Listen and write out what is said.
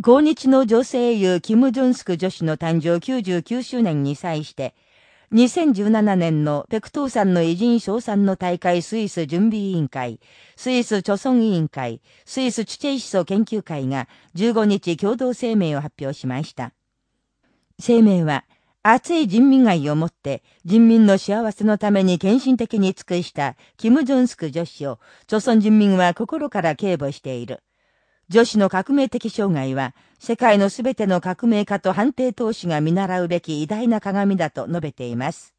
抗日の女性優キム・ジョンスク女子の誕生99周年に際して、2017年のペクトーさんの偉人賞賛の大会スイス準備委員会、スイス貯村委員会、スイスチュチェイ思想研究会が15日共同声明を発表しました。声明は、熱い人民愛をもって人民の幸せのために献身的に尽くしたキム・ジョンスク女子を、朝鮮人民は心から敬母している。女子の革命的障害は、世界のすべての革命家と判定投資が見習うべき偉大な鏡だと述べています。